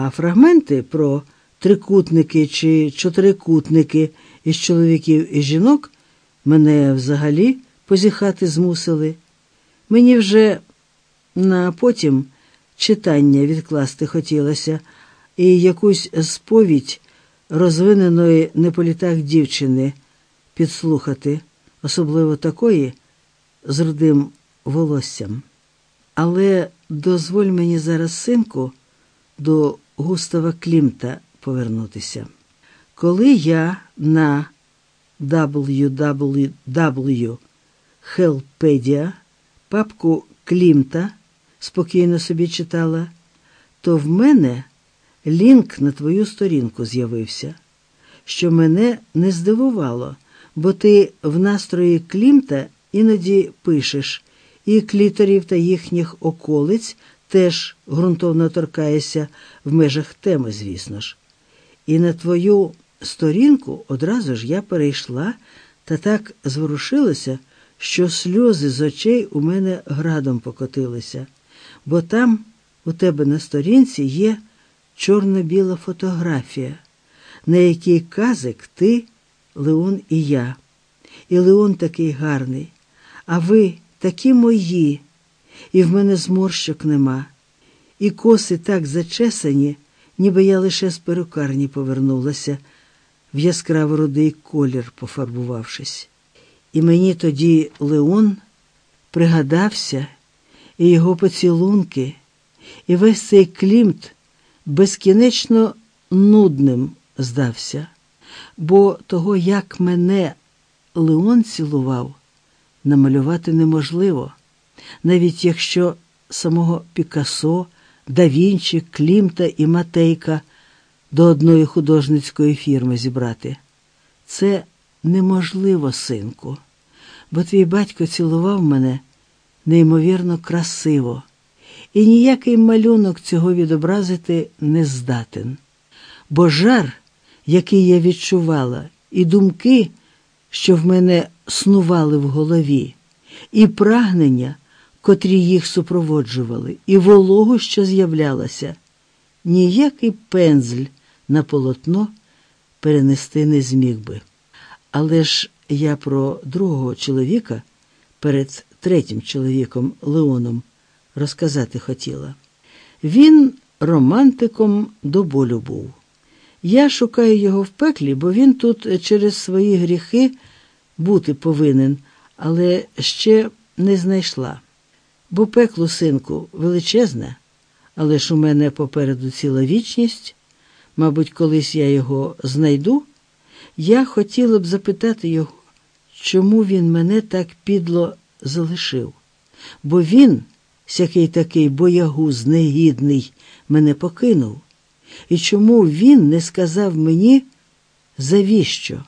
А фрагменти про трикутники чи чотирикутники із чоловіків і жінок мене взагалі позіхати змусили. Мені вже на потім читання відкласти хотілося і якусь сповідь розвиненої не по літах дівчини підслухати, особливо такої з рудим волоссям. Але дозволь мені зараз, синку, до Густава Клімта повернутися. Коли я на www Хелпедія папку Клімта спокійно собі читала, то в мене лінк на твою сторінку з'явився, що мене не здивувало, бо ти в настрої Клімта іноді пишеш, і кліторів та їхніх околиць теж ґрунтовно торкаєшся в межах теми, звісно ж. І на твою сторінку одразу ж я перейшла та так зворушилася, що сльози з очей у мене градом покотилися, бо там у тебе на сторінці є чорно-біла фотографія, на якій казик ти, Леон і я. І Леон такий гарний, а ви такі мої, і в мене зморщок нема, і коси так зачесані, ніби я лише з перукарні повернулася, в яскраво рудий колір пофарбувавшись. І мені тоді Леон пригадався, і його поцілунки, і весь цей клімт безкінечно нудним здався, бо того, як мене Леон цілував, намалювати неможливо, навіть якщо самого Пікассо, да Клімта і Матейка до одної художницької фірми зібрати. Це неможливо, синку, бо твій батько цілував мене неймовірно красиво, і ніякий малюнок цього відобразити не здатен. Бо жар, який я відчувала, і думки, що в мене снували в голові, і прагнення, котрі їх супроводжували, і вологу, що з'являлася, ніякий пензль на полотно перенести не зміг би. Але ж я про другого чоловіка перед третім чоловіком Леоном розказати хотіла. Він романтиком до болю був. Я шукаю його в пеклі, бо він тут через свої гріхи бути повинен, але ще не знайшла. Бо пекло, синку, величезне, але ж у мене попереду ціла вічність. Мабуть, колись я його знайду. Я хотіла б запитати його, чому він мене так підло залишив, бо він, сякий такий боягуз негідний, мене покинув, і чому він не сказав мені, завіщо?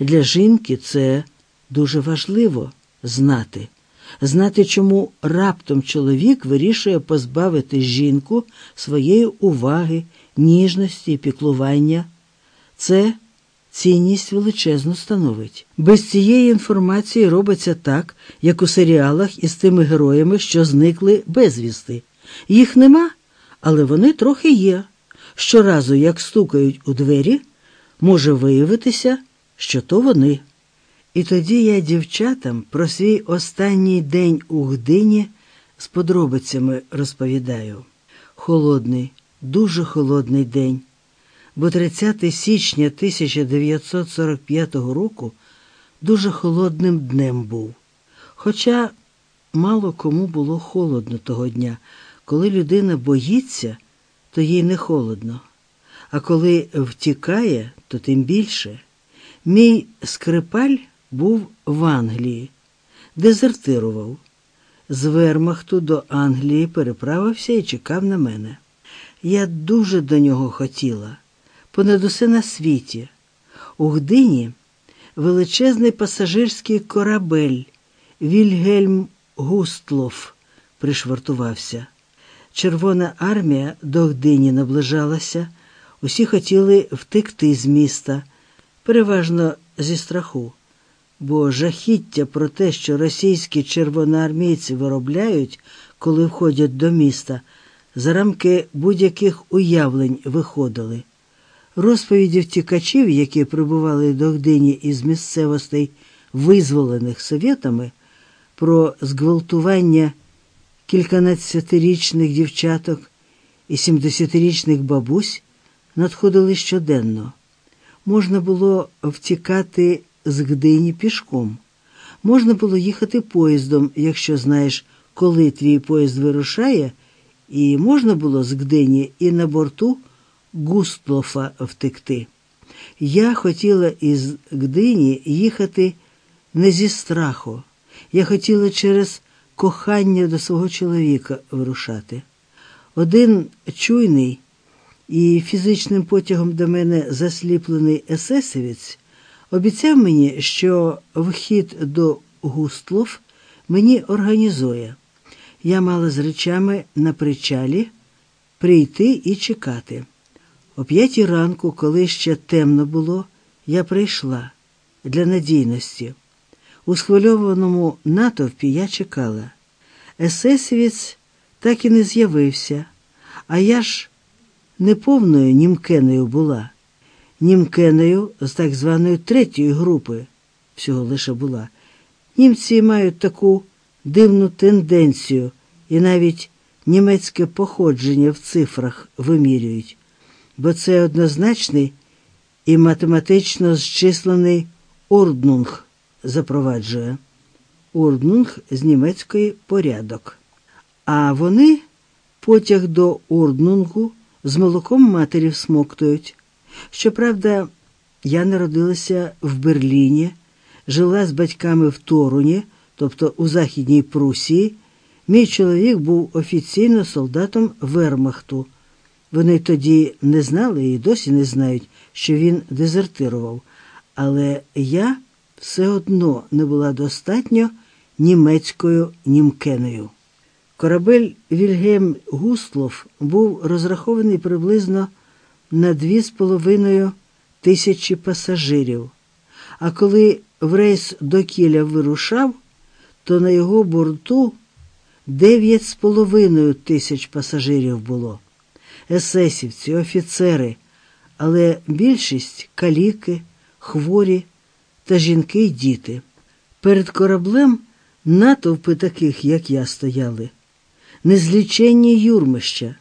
Для жінки це дуже важливо знати, знати, чому раптом чоловік вирішує позбавити жінку своєї уваги, ніжності і піклування. Це цінність величезну становить. Без цієї інформації робиться так, як у серіалах із тими героями, що зникли безвісти. Їх нема, але вони трохи є. Щоразу, як стукають у двері, може виявитися, що то вони. І тоді я дівчатам про свій останній день у Гдині з подробицями розповідаю. Холодний, дуже холодний день бо 30 січня 1945 року дуже холодним днем був. Хоча мало кому було холодно того дня. Коли людина боїться, то їй не холодно, а коли втікає, то тим більше. Мій скрипаль був в Англії, дезертирував. З Вермахту до Англії переправився і чекав на мене. Я дуже до нього хотіла понад усе на світі. У Гдині величезний пасажирський корабель Вільгельм Густлов пришвартувався. Червона армія до Гдині наближалася, усі хотіли втекти з міста, переважно зі страху, бо жахіття про те, що російські червоноармійці виробляють, коли входять до міста, за рамки будь-яких уявлень виходили. Розповіді втікачів, які прибували до Гдині із місцевостей, визволених совєтами, про зґвалтування кільканадцятирічних дівчаток і сімдесятирічних бабусь надходили щоденно. Можна було втікати з Гдині пішком, можна було їхати поїздом, якщо знаєш, коли твій поїзд вирушає, і можна було з Гдині і на борту Густлофа втекти. Я хотіла із Гдині їхати не зі страху. Я хотіла через кохання до свого чоловіка вирушати. Один чуйний і фізичним потягом до мене засліплений есесівець обіцяв мені, що вхід до Густлов мені організує. Я мала з речами на причалі прийти і чекати. О п'ятій ранку, коли ще темно було, я прийшла для надійності. У схвильованому натовпі я чекала. Есесівець так і не з'явився, а я ж неповною німкеною була. Німкеною з так званої третьої групи всього лише була. Німці мають таку дивну тенденцію і навіть німецьке походження в цифрах вимірюють, бо це однозначний і математично зчислений орднунг запроваджує. Орднунг з німецької порядок. А вони потяг до орднунгу з молоком матері всмоктують. Щоправда, я народилася в Берліні, жила з батьками в Торуні, тобто у Західній Прусії. Мій чоловік був офіційно солдатом Вермахту. Вони тоді не знали і досі не знають, що він дезертирував. Але я все одно не була достатньо німецькою німкеною. Корабель Вільгельм Густлов був розрахований приблизно на дві з половиною тисячі пасажирів. А коли в рейс до Кіля вирушав, то на його борту дев'ять з половиною тисяч пасажирів було. Есесівці, офіцери, але більшість каліки, хворі та жінки й діти. Перед кораблем натовпи таких, як я, стояли, незліченні юрмища.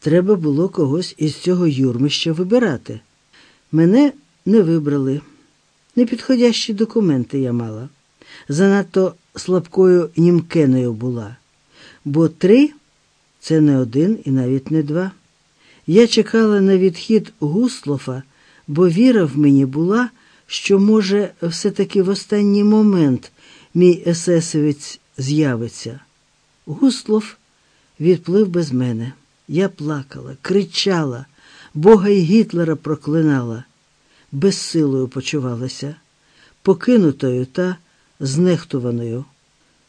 Треба було когось із цього юрмища вибирати. Мене не вибрали. Непідходящі документи я мала. Занадто слабкою німкеною була. Бо три це не один і навіть не два. Я чекала на відхід Гуслофа, бо віра в мені була, що, може, все-таки в останній момент мій есесовець з'явиться. Гуслов відплив без мене. Я плакала, кричала, Бога й Гітлера проклинала, безсилою почувалася, покинутою та знехтуваною,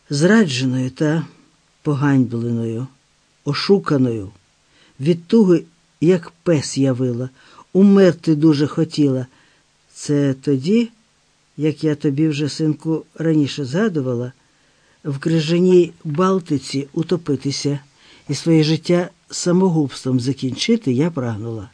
зрадженою та поганьбленою, ошуканою, від туги, як пес явила, умерти дуже хотіла. Це тоді, як я тобі вже, синку, раніше згадувала, в крижаній Балтиці утопитися і своє життя самогубством закінчити я прагнула.